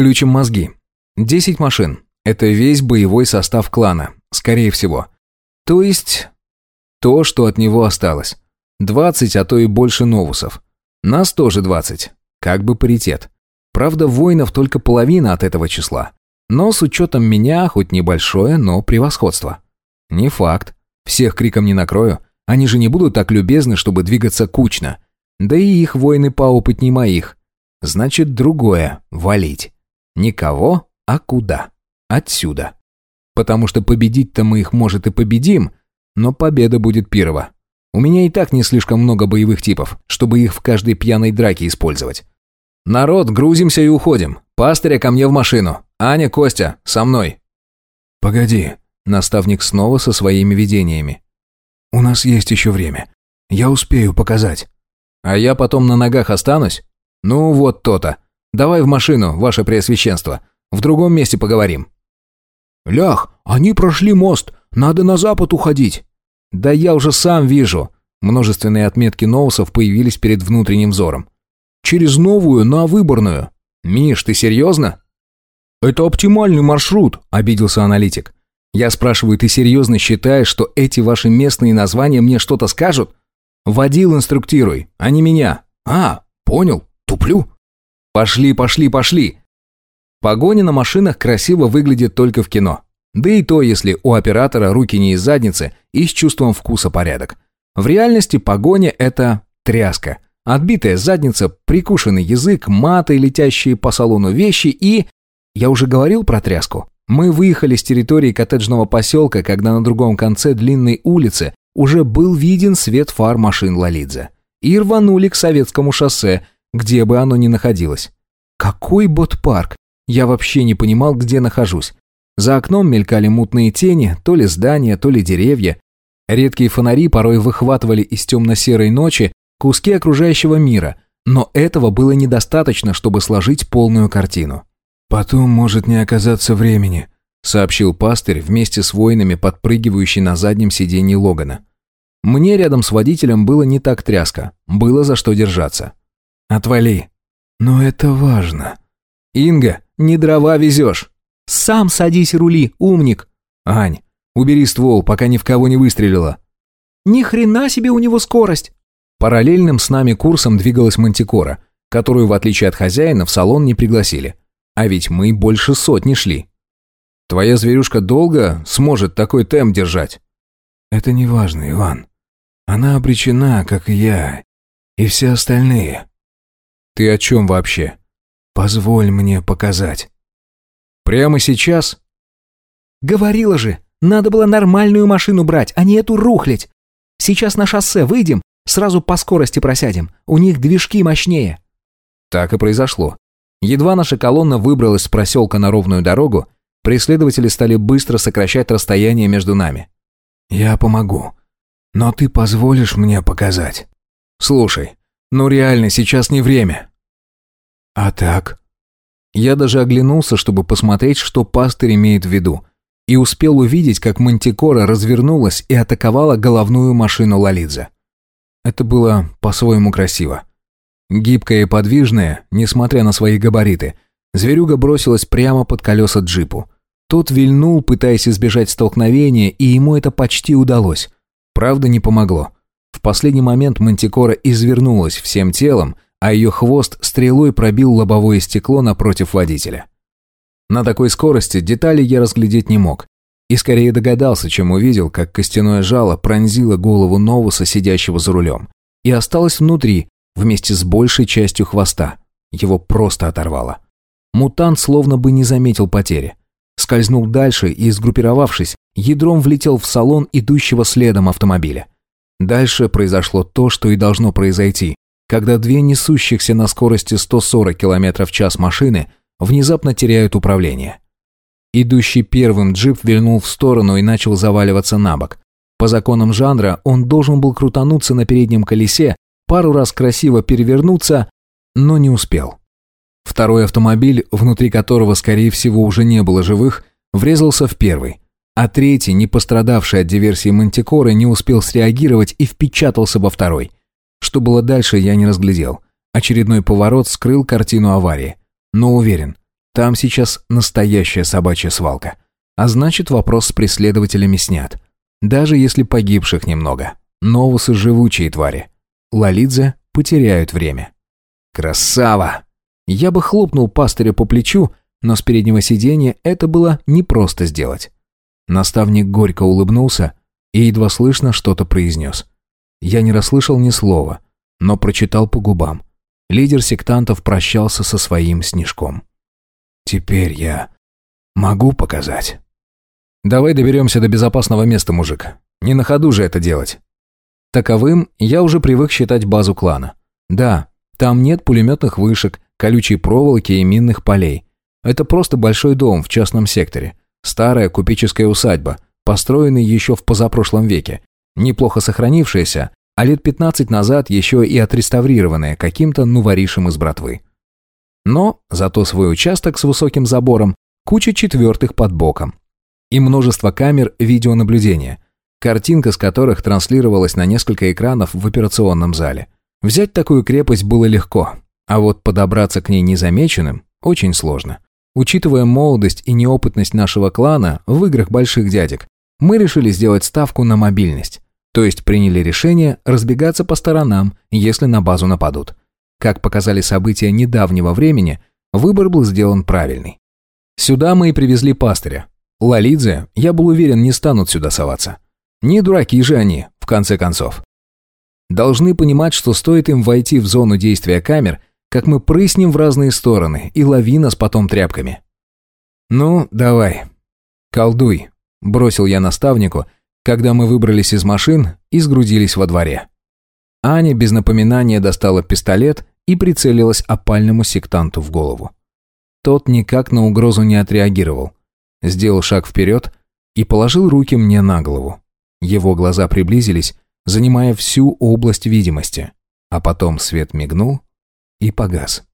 Включим мозги. Десять машин. Это весь боевой состав клана, скорее всего. То есть то, что от него осталось. Двадцать, а то и больше новусов. Нас тоже двадцать. Как бы паритет. Правда, воинов только половина от этого числа. Но с учетом меня, хоть небольшое, но превосходство. Не факт. Всех криком не накрою. Они же не будут так любезны, чтобы двигаться кучно. Да и их воины поопытней моих. Значит, другое – валить. Никого, а куда? Отсюда. Потому что победить-то мы их, может, и победим, но победа будет первого. У меня и так не слишком много боевых типов, чтобы их в каждой пьяной драке использовать. Народ, грузимся и уходим. Пастыря ко мне в машину. Аня, Костя, со мной. Погоди. Наставник снова со своими видениями. У нас есть еще время. Я успею показать. А я потом на ногах останусь? Ну вот то-то. Давай в машину, ваше преосвященство. В другом месте поговорим. Лях, они прошли мост. Надо на запад уходить. Да я уже сам вижу. Множественные отметки ноусов появились перед внутренним взором. Через новую на выборную. Миш, ты серьезно? Это оптимальный маршрут, обиделся аналитик. Я спрашиваю, ты серьезно считаешь, что эти ваши местные названия мне что-то скажут? Водил инструктируй, а не меня. А, понял, туплю. Пошли, пошли, пошли. Погоня на машинах красиво выглядит только в кино. Да и то, если у оператора руки не из задницы и с чувством вкуса порядок. В реальности погоня – это тряска. Отбитая задница, прикушенный язык, маты, летящие по салону вещи и... Я уже говорил про тряску. Мы выехали с территории коттеджного поселка, когда на другом конце длинной улицы уже был виден свет фар машин Лолидзе. И рванули к советскому шоссе, где бы оно ни находилось. Какой бот-парк? Я вообще не понимал, где нахожусь. За окном мелькали мутные тени, то ли здания, то ли деревья. Редкие фонари порой выхватывали из темно-серой ночи куски окружающего мира, но этого было недостаточно, чтобы сложить полную картину. «Потом может не оказаться времени», — сообщил пастырь вместе с воинами, подпрыгивающий на заднем сиденье Логана. Мне рядом с водителем было не так тряска, было за что держаться. «Отвали». «Но это важно». «Инга, не дрова везешь». «Сам садись рули, умник!» «Ань, убери ствол, пока ни в кого не выстрелила». «Ни хрена себе у него скорость!» Параллельным с нами курсом двигалась Мантикора, которую, в отличие от хозяина, в салон не пригласили. А ведь мы больше сотни шли. Твоя зверюшка долго сможет такой темп держать? Это не важно, Иван. Она обречена, как и я, и все остальные. Ты о чем вообще? Позволь мне показать. Прямо сейчас? Говорила же, надо было нормальную машину брать, а не эту рухлядь. Сейчас на шоссе выйдем, сразу по скорости просядем. У них движки мощнее. Так и произошло. Едва наша колонна выбралась с проселка на ровную дорогу, преследователи стали быстро сокращать расстояние между нами. «Я помогу. Но ты позволишь мне показать?» «Слушай, ну реально, сейчас не время». «А так?» Я даже оглянулся, чтобы посмотреть, что пастырь имеет в виду, и успел увидеть, как Мантикора развернулась и атаковала головную машину Лолидзе. Это было по-своему красиво. Гибкая и подвижная, несмотря на свои габариты, зверюга бросилась прямо под колеса джипу. Тот вильнул, пытаясь избежать столкновения, и ему это почти удалось. Правда, не помогло. В последний момент Мантикора извернулась всем телом, а ее хвост стрелой пробил лобовое стекло напротив водителя. На такой скорости детали я разглядеть не мог. И скорее догадался, чем увидел, как костяное жало пронзило голову Новуса, сидящего за рулем. И осталось внутри, вместе с большей частью хвоста. Его просто оторвало. Мутант словно бы не заметил потери. Скользнул дальше и, сгруппировавшись, ядром влетел в салон идущего следом автомобиля. Дальше произошло то, что и должно произойти, когда две несущихся на скорости 140 км в час машины внезапно теряют управление. Идущий первым джип вильнул в сторону и начал заваливаться на бок. По законам жанра он должен был крутануться на переднем колесе, пару раз красиво перевернуться, но не успел. Второй автомобиль, внутри которого, скорее всего, уже не было живых, врезался в первый, а третий, не пострадавший от диверсии Мантикоры, не успел среагировать и впечатался во второй – что было дальше, я не разглядел. Очередной поворот скрыл картину аварии. Но уверен, Там сейчас настоящая собачья свалка. А значит, вопрос с преследователями снят. Даже если погибших немного. Новусы живучие твари. Лолидзе потеряют время. Красава! Я бы хлопнул пастыря по плечу, но с переднего сиденья это было непросто сделать. Наставник горько улыбнулся и едва слышно что-то произнес. Я не расслышал ни слова, но прочитал по губам. Лидер сектантов прощался со своим снежком. «Теперь я могу показать?» «Давай доберемся до безопасного места, мужик. Не на ходу же это делать». Таковым я уже привык считать базу клана. Да, там нет пулеметных вышек, колючей проволоки и минных полей. Это просто большой дом в частном секторе. Старая купеческая усадьба, построенная еще в позапрошлом веке. Неплохо сохранившаяся, а лет 15 назад еще и отреставрированная каким-то нуворишем из братвы. Но зато свой участок с высоким забором, куча четвертых под боком. И множество камер видеонаблюдения, картинка с которых транслировалась на несколько экранов в операционном зале. Взять такую крепость было легко, а вот подобраться к ней незамеченным очень сложно. Учитывая молодость и неопытность нашего клана в играх больших дядек, мы решили сделать ставку на мобильность. То есть приняли решение разбегаться по сторонам, если на базу нападут. Как показали события недавнего времени, выбор был сделан правильный. Сюда мы и привезли пастыря. Лалидзе, я был уверен, не станут сюда соваться. Не дураки же они, в конце концов. Должны понимать, что стоит им войти в зону действия камер, как мы прыснем в разные стороны, и лови нас потом тряпками. «Ну, давай. Колдуй», – бросил я наставнику, когда мы выбрались из машин и сгрудились во дворе. Аня без напоминания достала пистолет и прицелилась опальному сектанту в голову. Тот никак на угрозу не отреагировал. Сделал шаг вперед и положил руки мне на голову. Его глаза приблизились, занимая всю область видимости. А потом свет мигнул, и погас.